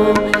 Oh.